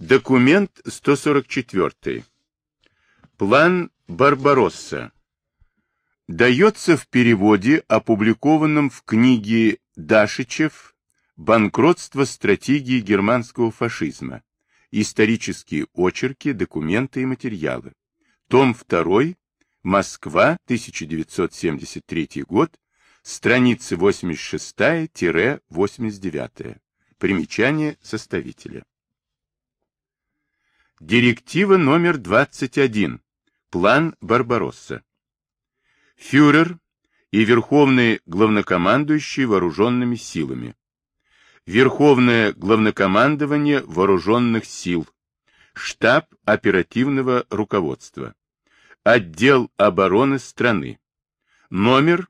Документ 144. План Барбаросса. Дается в переводе, опубликованном в книге Дашичев «Банкротство стратегии германского фашизма. Исторические очерки, документы и материалы». Том 2. Москва, 1973 год. Страницы 86-89. Примечание составителя. Директива номер 21. План Барбаросса. Фюрер и Верховный главнокомандующий вооруженными силами. Верховное главнокомандование вооруженных сил. Штаб оперативного руководства. Отдел обороны страны. Номер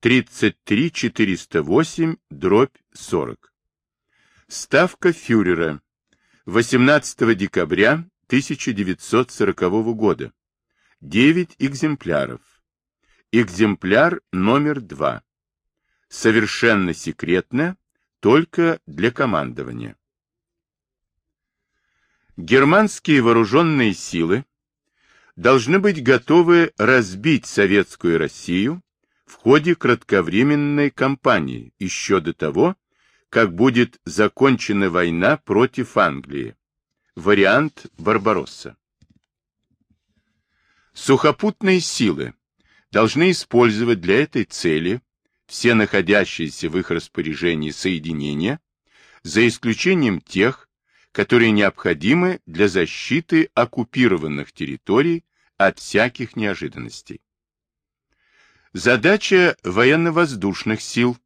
33408 дробь 40. Ставка фюрера 18 декабря 1940 года. 9 экземпляров. Экземпляр номер 2. Совершенно секретно, только для командования. Германские вооруженные силы должны быть готовы разбить советскую Россию в ходе кратковременной кампании еще до того, как будет закончена война против Англии. Вариант Барбаросса. Сухопутные силы должны использовать для этой цели все находящиеся в их распоряжении соединения, за исключением тех, которые необходимы для защиты оккупированных территорий от всяких неожиданностей. Задача военно-воздушных сил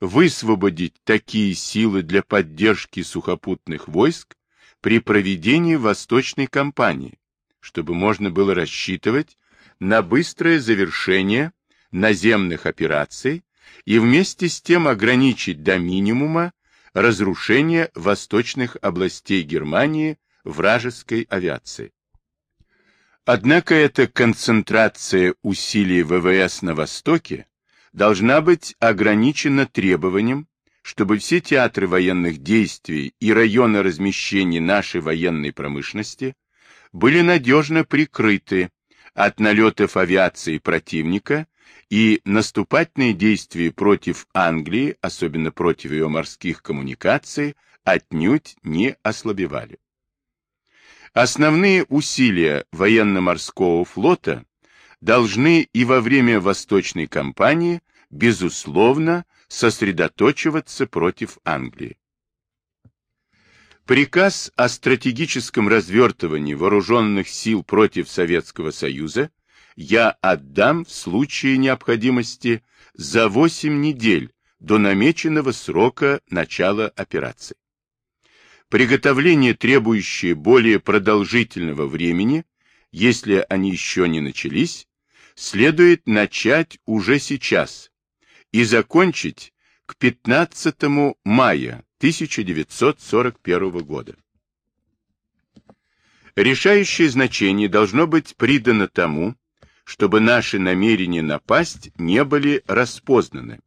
высвободить такие силы для поддержки сухопутных войск при проведении Восточной кампании, чтобы можно было рассчитывать на быстрое завершение наземных операций и вместе с тем ограничить до минимума разрушение восточных областей Германии вражеской авиации. Однако эта концентрация усилий ВВС на Востоке должна быть ограничена требованием, чтобы все театры военных действий и районы размещения нашей военной промышленности были надежно прикрыты от налетов авиации противника и наступательные действия против Англии, особенно против ее морских коммуникаций, отнюдь не ослабевали. Основные усилия военно-морского флота должны и во время Восточной кампании, безусловно, сосредоточиваться против Англии. Приказ о стратегическом развертывании вооруженных сил против Советского Союза я отдам в случае необходимости за 8 недель до намеченного срока начала операции. Приготовления, требующие более продолжительного времени, если они еще не начались, следует начать уже сейчас и закончить к 15 мая 1941 года. Решающее значение должно быть придано тому, чтобы наши намерения напасть не были распознаны.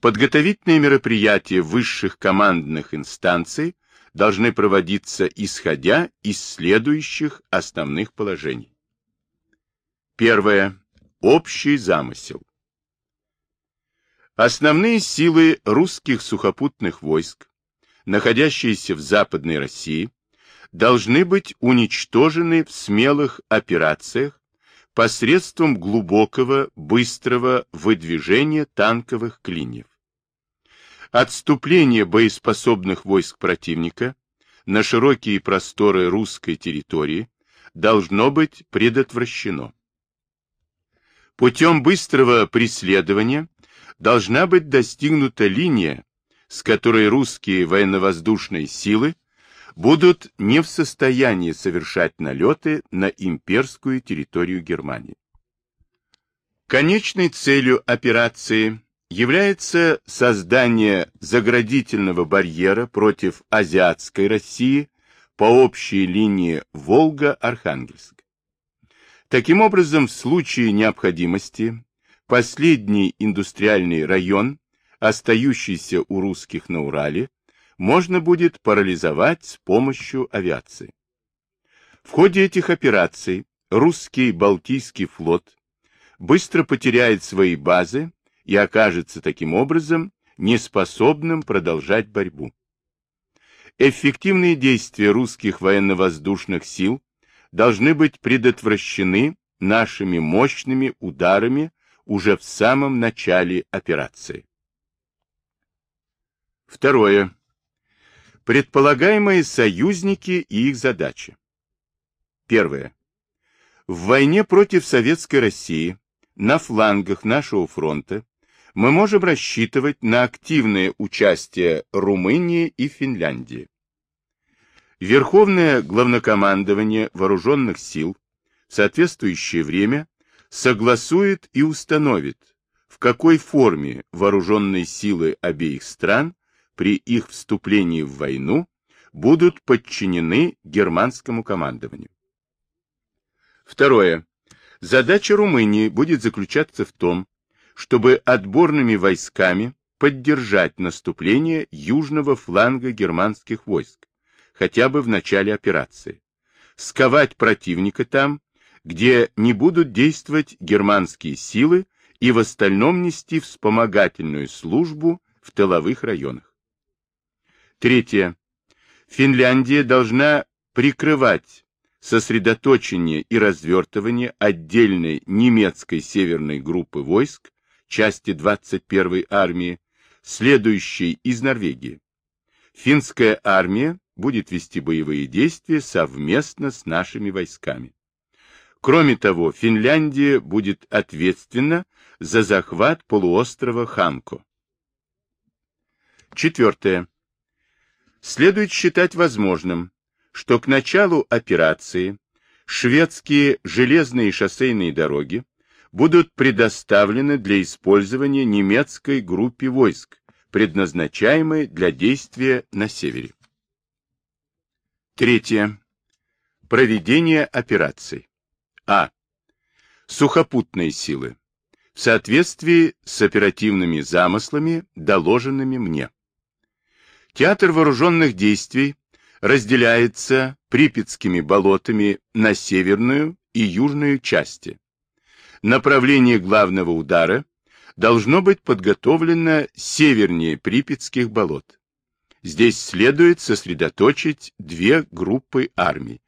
Подготовительные мероприятия высших командных инстанций должны проводиться исходя из следующих основных положений. Первое. Общий замысел. Основные силы русских сухопутных войск, находящиеся в Западной России, должны быть уничтожены в смелых операциях посредством глубокого, быстрого выдвижения танковых клиньев. Отступление боеспособных войск противника на широкие просторы русской территории должно быть предотвращено. Путем быстрого преследования должна быть достигнута линия, с которой русские военно-воздушные силы будут не в состоянии совершать налеты на имперскую территорию Германии. Конечной целью операции является создание заградительного барьера против азиатской России по общей линии Волга-Архангельск. Таким образом, в случае необходимости, последний индустриальный район, остающийся у русских на Урале, можно будет парализовать с помощью авиации. В ходе этих операций русский Балтийский флот быстро потеряет свои базы и окажется таким образом неспособным продолжать борьбу. Эффективные действия русских военно-воздушных сил должны быть предотвращены нашими мощными ударами уже в самом начале операции. Второе. Предполагаемые союзники и их задачи. Первое. В войне против Советской России на флангах нашего фронта мы можем рассчитывать на активное участие Румынии и Финляндии. Верховное главнокомандование вооруженных сил в соответствующее время согласует и установит, в какой форме вооруженные силы обеих стран при их вступлении в войну будут подчинены германскому командованию. Второе. Задача Румынии будет заключаться в том, чтобы отборными войсками поддержать наступление южного фланга германских войск, хотя бы в начале операции, сковать противника там, где не будут действовать германские силы и в остальном нести вспомогательную службу в тыловых районах. Третье. Финляндия должна прикрывать сосредоточение и развертывание отдельной немецкой северной группы войск части 21-й армии, следующей из Норвегии. Финская армия будет вести боевые действия совместно с нашими войсками. Кроме того, Финляндия будет ответственна за захват полуострова Ханко. Четвертое. Следует считать возможным, что к началу операции шведские железные шоссейные дороги будут предоставлены для использования немецкой группе войск, предназначаемой для действия на севере. Третье. Проведение операций. А. Сухопутные силы. В соответствии с оперативными замыслами, доложенными мне. Театр вооруженных действий разделяется Припятскими болотами на северную и южную части. Направление главного удара должно быть подготовлено севернее Припятских болот. Здесь следует сосредоточить две группы армий.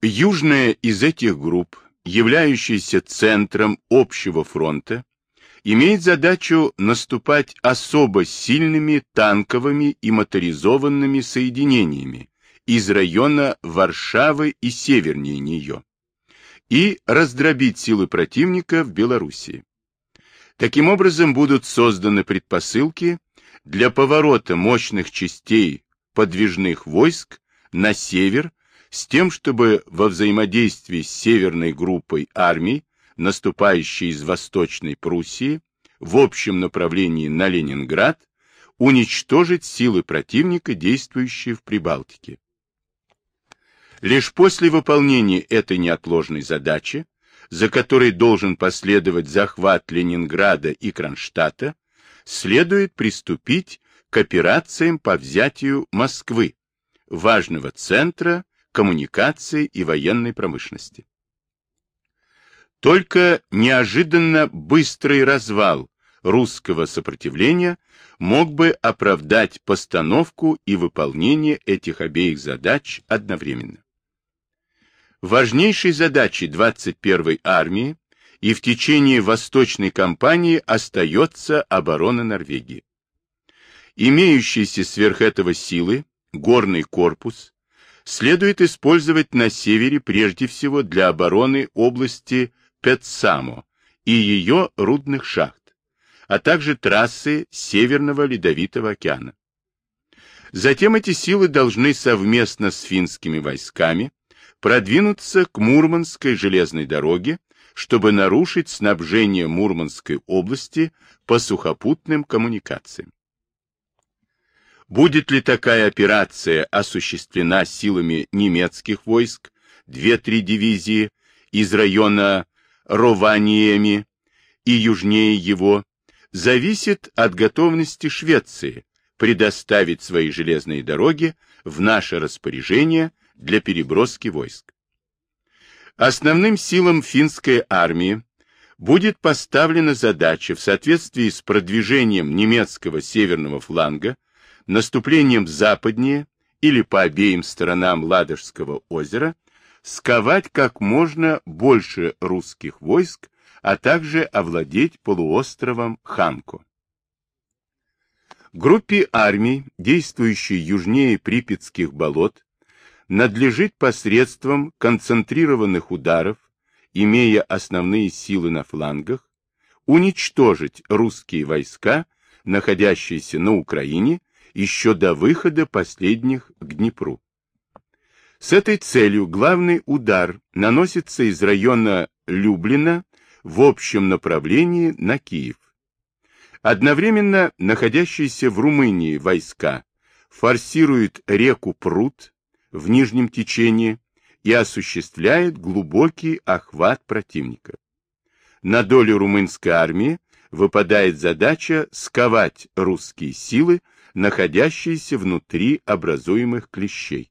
Южная из этих групп, являющаяся центром общего фронта, имеет задачу наступать особо сильными танковыми и моторизованными соединениями из района Варшавы и севернее нее и раздробить силы противника в Белоруссии. Таким образом будут созданы предпосылки для поворота мощных частей подвижных войск на север с тем, чтобы во взаимодействии с северной группой армий наступающей из Восточной Пруссии, в общем направлении на Ленинград, уничтожить силы противника, действующие в Прибалтике. Лишь после выполнения этой неотложной задачи, за которой должен последовать захват Ленинграда и Кронштадта, следует приступить к операциям по взятию Москвы, важного центра коммуникации и военной промышленности. Только неожиданно быстрый развал русского сопротивления мог бы оправдать постановку и выполнение этих обеих задач одновременно. Важнейшей задачей 21-й армии и в течение Восточной кампании остается оборона Норвегии. Имеющиеся сверх этого силы, горный корпус, следует использовать на севере прежде всего для обороны области Петсамо и ее рудных шахт, а также трассы Северного Ледовитого океана. Затем эти силы должны совместно с финскими войсками продвинуться к Мурманской железной дороге, чтобы нарушить снабжение Мурманской области по сухопутным коммуникациям. Будет ли такая операция осуществлена силами немецких войск, 2-3 дивизии из района Рованиями и южнее его, зависит от готовности Швеции предоставить свои железные дороги в наше распоряжение для переброски войск. Основным силам финской армии будет поставлена задача в соответствии с продвижением немецкого северного фланга, наступлением западнее или по обеим сторонам Ладожского озера, сковать как можно больше русских войск, а также овладеть полуостровом Ханко. Группе армий, действующей южнее Припятских болот, надлежит посредством концентрированных ударов, имея основные силы на флангах, уничтожить русские войска, находящиеся на Украине, еще до выхода последних к Днепру. С этой целью главный удар наносится из района Люблина в общем направлении на Киев. Одновременно находящиеся в Румынии войска форсируют реку Прут в нижнем течении и осуществляют глубокий охват противника. На долю румынской армии выпадает задача сковать русские силы, находящиеся внутри образуемых клещей.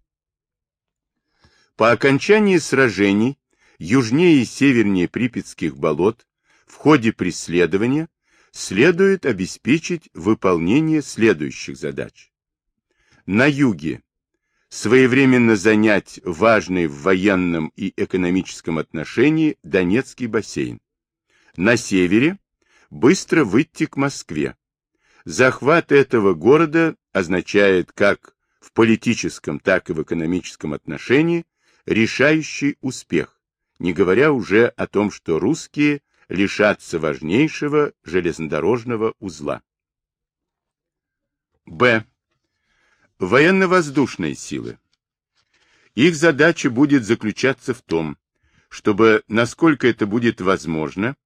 По окончании сражений южнее и севернее Припятских болот в ходе преследования следует обеспечить выполнение следующих задач. На юге своевременно занять важный в военном и экономическом отношении Донецкий бассейн. На севере быстро выйти к Москве. Захват этого города означает как в политическом, так и в экономическом отношении решающий успех, не говоря уже о том, что русские лишатся важнейшего железнодорожного узла. Б. Военно-воздушные силы. Их задача будет заключаться в том, чтобы, насколько это будет возможно,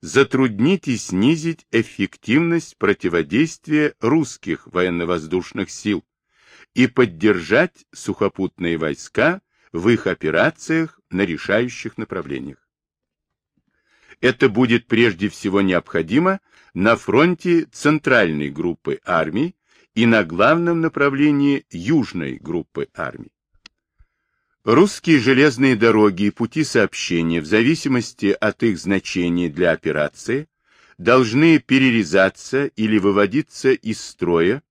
затруднить и снизить эффективность противодействия русских военно-воздушных сил и поддержать сухопутные войска в их операциях на решающих направлениях. Это будет прежде всего необходимо на фронте центральной группы армий и на главном направлении южной группы армий. Русские железные дороги и пути сообщения, в зависимости от их значения для операции, должны перерезаться или выводиться из строя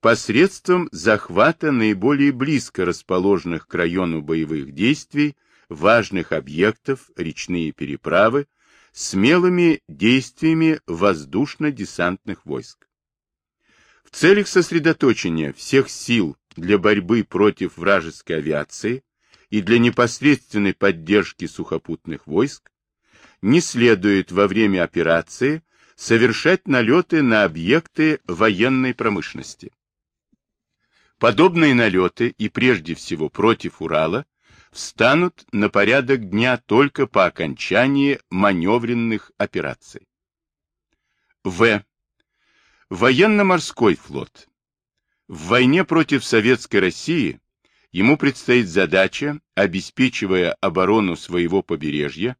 посредством захвата наиболее близко расположенных к району боевых действий важных объектов, речные переправы, смелыми действиями воздушно-десантных войск. В целях сосредоточения всех сил для борьбы против вражеской авиации и для непосредственной поддержки сухопутных войск не следует во время операции совершать налеты на объекты военной промышленности. Подобные налеты, и прежде всего против Урала, встанут на порядок дня только по окончании маневренных операций. В. Военно-морской флот. В войне против Советской России ему предстоит задача, обеспечивая оборону своего побережья,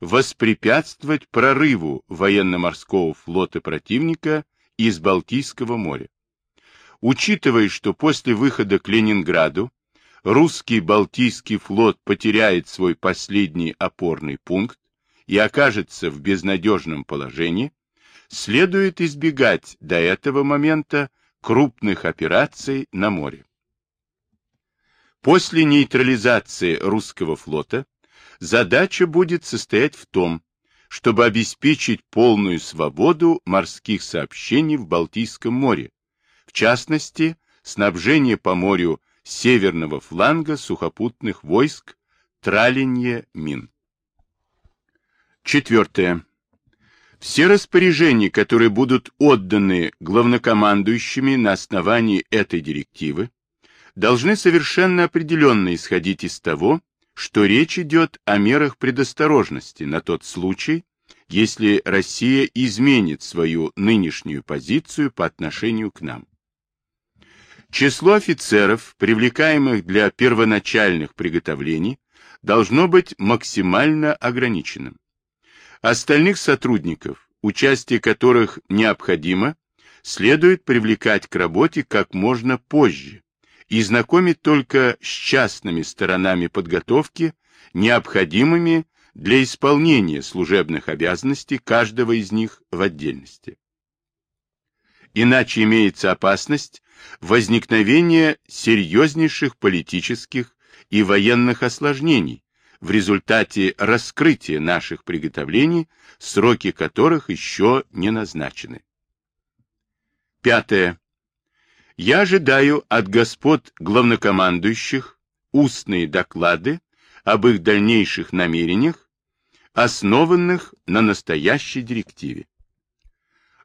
воспрепятствовать прорыву военно-морского флота противника из Балтийского моря учитывая, что после выхода к Ленинграду русский Балтийский флот потеряет свой последний опорный пункт и окажется в безнадежном положении, следует избегать до этого момента крупных операций на море. После нейтрализации русского флота задача будет состоять в том, чтобы обеспечить полную свободу морских сообщений в Балтийском море, в частности, снабжение по морю северного фланга сухопутных войск Тралинье Мин. Четвертое. Все распоряжения, которые будут отданы главнокомандующими на основании этой директивы, должны совершенно определенно исходить из того, что речь идет о мерах предосторожности на тот случай, если Россия изменит свою нынешнюю позицию по отношению к нам. Число офицеров, привлекаемых для первоначальных приготовлений, должно быть максимально ограниченным. Остальных сотрудников, участие которых необходимо, следует привлекать к работе как можно позже и знакомить только с частными сторонами подготовки, необходимыми для исполнения служебных обязанностей каждого из них в отдельности. Иначе имеется опасность возникновения серьезнейших политических и военных осложнений в результате раскрытия наших приготовлений, сроки которых еще не назначены. Пятое. Я ожидаю от господ главнокомандующих устные доклады об их дальнейших намерениях, основанных на настоящей директиве.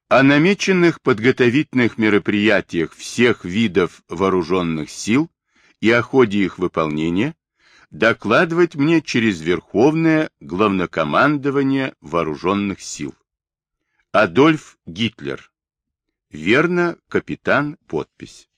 О намеченных подготовительных мероприятиях всех видов вооруженных сил и о ходе их выполнения докладывать мне через Верховное Главнокомандование Вооруженных сил. Адольф Гитлер. Верно, капитан, подпись.